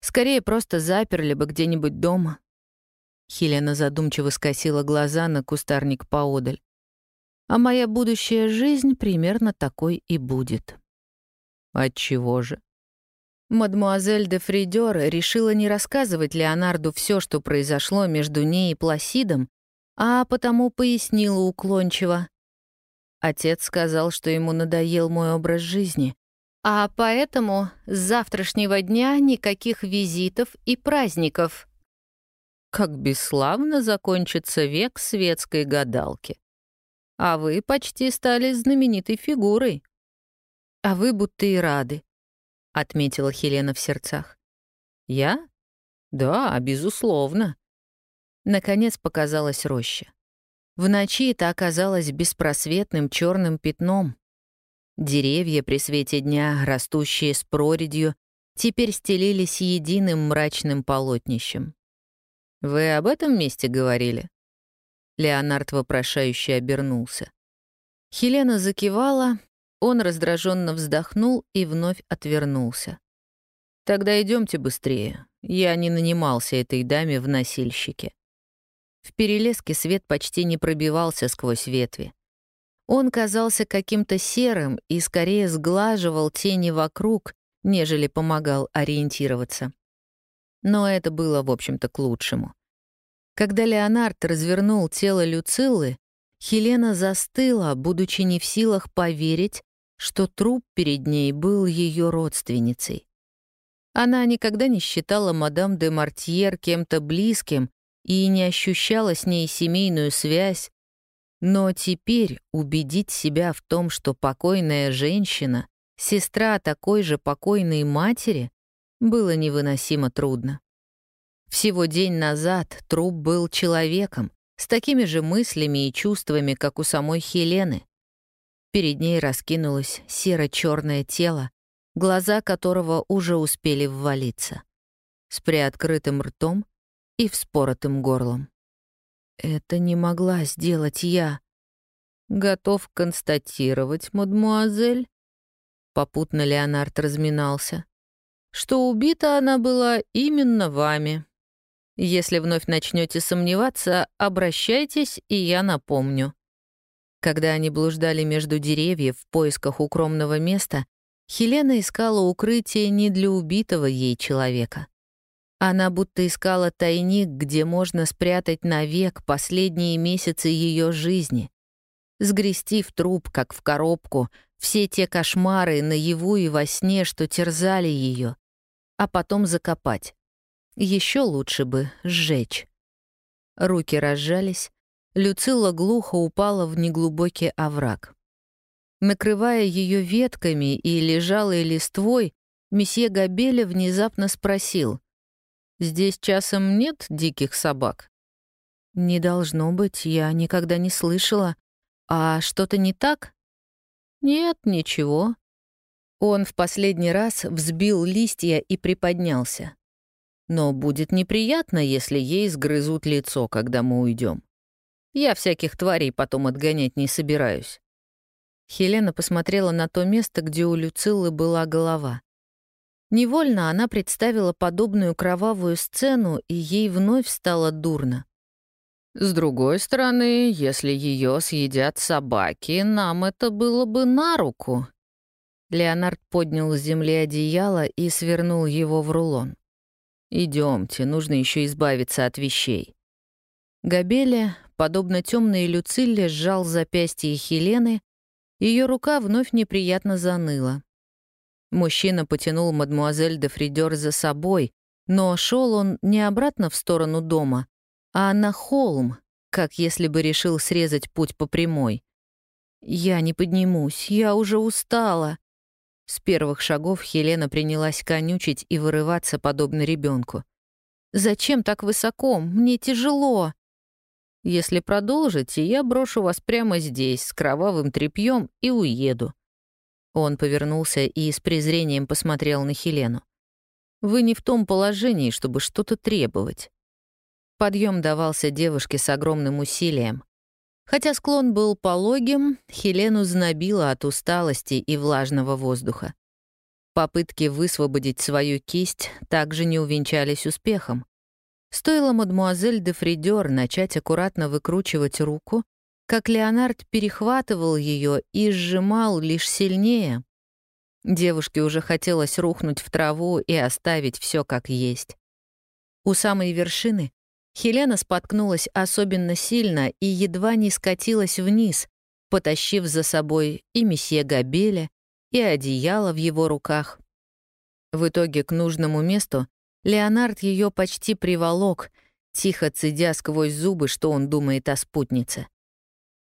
Скорее, просто заперли бы где-нибудь дома. Хелена задумчиво скосила глаза на кустарник поодаль. А моя будущая жизнь примерно такой и будет. Отчего же? Мадмуазель де Фридер решила не рассказывать Леонарду все, что произошло между ней и Пласидом, а потому пояснила уклончиво. Отец сказал, что ему надоел мой образ жизни, а поэтому с завтрашнего дня никаких визитов и праздников. Как бесславно закончится век светской гадалки. А вы почти стали знаменитой фигурой. А вы будто и рады, — отметила Хелена в сердцах. Я? Да, безусловно. Наконец показалась роща. В ночи это оказалось беспросветным черным пятном. Деревья при свете дня, растущие с проредью, теперь стелились единым мрачным полотнищем. «Вы об этом месте говорили?» Леонард вопрошающе обернулся. Хелена закивала, он раздраженно вздохнул и вновь отвернулся. «Тогда идемте быстрее. Я не нанимался этой даме в носильщике». В перелеске свет почти не пробивался сквозь ветви. Он казался каким-то серым и скорее сглаживал тени вокруг, нежели помогал ориентироваться. Но это было, в общем-то, к лучшему. Когда Леонард развернул тело Люциллы, Хелена застыла, будучи не в силах поверить, что труп перед ней был ее родственницей. Она никогда не считала мадам де Мартьер кем-то близким и не ощущала с ней семейную связь, но теперь убедить себя в том, что покойная женщина — сестра такой же покойной матери, было невыносимо трудно. Всего день назад труп был человеком, с такими же мыслями и чувствами, как у самой Хелены. Перед ней раскинулось серо черное тело, глаза которого уже успели ввалиться, с приоткрытым ртом и вспоротым горлом. «Это не могла сделать я», «Готов констатировать, мадмуазель?» Попутно Леонард разминался. «Что убита она была именно вами. Если вновь начнете сомневаться, обращайтесь, и я напомню. Когда они блуждали между деревьев в поисках укромного места, Хелена искала укрытие не для убитого ей человека. Она будто искала тайник, где можно спрятать навек последние месяцы ее жизни. Сгрести в труп, как в коробку, все те кошмары наяву и во сне, что терзали ее, а потом закопать. Еще лучше бы сжечь. Руки разжались, Люцилла глухо упала в неглубокий овраг. Накрывая ее ветками и лежалой листвой, месье Габеля внезапно спросил, «Здесь часом нет диких собак?» «Не должно быть, я никогда не слышала. А что-то не так?» «Нет, ничего». Он в последний раз взбил листья и приподнялся. Но будет неприятно, если ей сгрызут лицо, когда мы уйдем. Я всяких тварей потом отгонять не собираюсь. Хелена посмотрела на то место, где у Люциллы была голова. Невольно она представила подобную кровавую сцену, и ей вновь стало дурно. С другой стороны, если ее съедят собаки, нам это было бы на руку. Леонард поднял с земли одеяло и свернул его в рулон. Идемте, нужно еще избавиться от вещей. Габеля, подобно темной Люцилле, сжал запястье Хелены, ее рука вновь неприятно заныла. Мужчина потянул мадмуазель де Фридер за собой, но шел он не обратно в сторону дома, а на холм, как если бы решил срезать путь по прямой. «Я не поднимусь, я уже устала». С первых шагов Хелена принялась конючить и вырываться, подобно ребенку. «Зачем так высоко? Мне тяжело». «Если продолжите, я брошу вас прямо здесь, с кровавым тряпьем, и уеду». Он повернулся и с презрением посмотрел на Хелену. «Вы не в том положении, чтобы что-то требовать». Подъем давался девушке с огромным усилием. Хотя склон был пологим, Хелену знобило от усталости и влажного воздуха. Попытки высвободить свою кисть также не увенчались успехом. Стоило мадмуазель де Фридер начать аккуратно выкручивать руку, как Леонард перехватывал ее и сжимал лишь сильнее. Девушке уже хотелось рухнуть в траву и оставить все как есть. У самой вершины Хелена споткнулась особенно сильно и едва не скатилась вниз, потащив за собой и месье Габеля, и одеяло в его руках. В итоге к нужному месту Леонард ее почти приволок, тихо цедя сквозь зубы, что он думает о спутнице.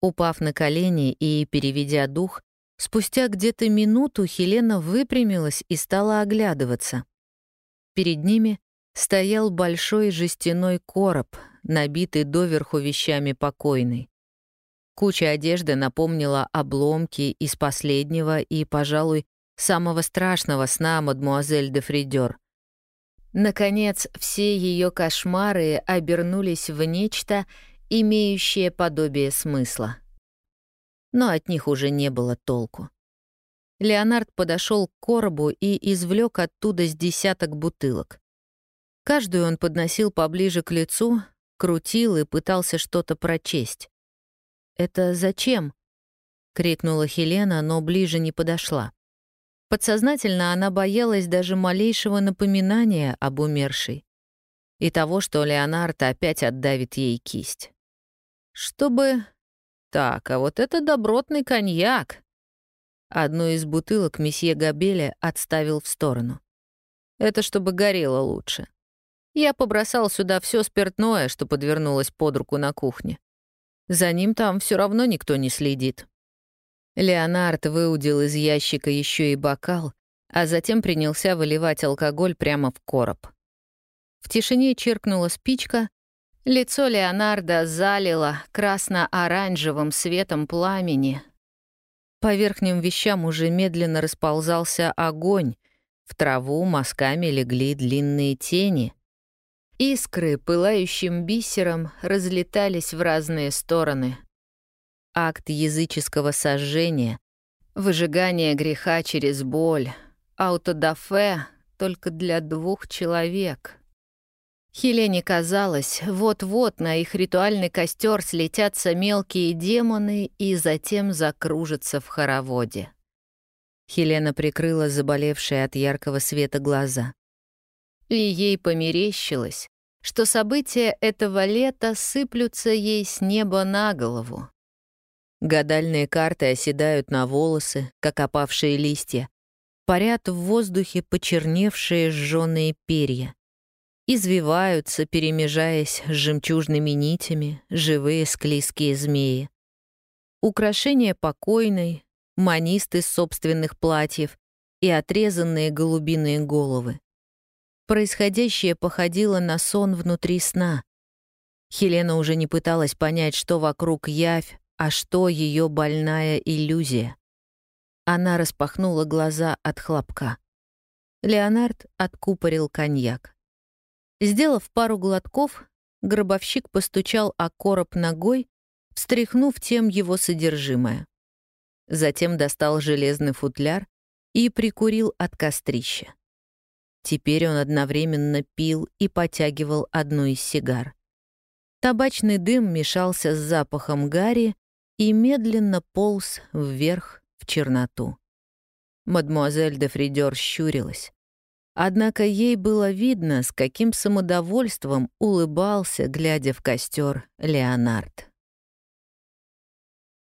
Упав на колени и переведя дух, спустя где-то минуту Хелена выпрямилась и стала оглядываться. Перед ними стоял большой жестяной короб, набитый доверху вещами покойной. Куча одежды напомнила обломки из последнего и, пожалуй, самого страшного сна мадмуазель де Фридер. Наконец, все ее кошмары обернулись в нечто, имеющее подобие смысла. Но от них уже не было толку. Леонард подошел к коробу и извлек оттуда с десяток бутылок. Каждую он подносил поближе к лицу, крутил и пытался что-то прочесть. «Это зачем?» — крикнула Хелена, но ближе не подошла. Подсознательно она боялась даже малейшего напоминания об умершей и того, что Леонард опять отдавит ей кисть. «Чтобы...» «Так, а вот это добротный коньяк!» Одну из бутылок месье Габеля отставил в сторону. «Это чтобы горело лучше. Я побросал сюда все спиртное, что подвернулось под руку на кухне. За ним там все равно никто не следит. Леонард выудил из ящика еще и бокал, а затем принялся выливать алкоголь прямо в короб. В тишине чиркнула спичка, лицо Леонарда залило красно-оранжевым светом пламени. По верхним вещам уже медленно расползался огонь, в траву мазками легли длинные тени — Искры пылающим бисером разлетались в разные стороны. Акт языческого сожжения, выжигание греха через боль, аутодафе только для двух человек. Хелене казалось, вот-вот на их ритуальный костер слетятся мелкие демоны и затем закружатся в хороводе. Хелена прикрыла заболевшие от яркого света глаза и ей померещилось, что события этого лета сыплются ей с неба на голову. Гадальные карты оседают на волосы, как опавшие листья, парят в воздухе почерневшие сжёные перья. Извиваются, перемежаясь с жемчужными нитями, живые склизкие змеи. Украшения покойной, манисты собственных платьев и отрезанные голубиные головы. Происходящее походило на сон внутри сна. Хелена уже не пыталась понять, что вокруг явь, а что ее больная иллюзия. Она распахнула глаза от хлопка. Леонард откупорил коньяк. Сделав пару глотков, гробовщик постучал о короб ногой, встряхнув тем его содержимое. Затем достал железный футляр и прикурил от кострища. Теперь он одновременно пил и потягивал одну из сигар. Табачный дым мешался с запахом гари и медленно полз вверх в черноту. Мадмуазель де Фридер щурилась. Однако ей было видно, с каким самодовольством улыбался, глядя в костер, Леонард.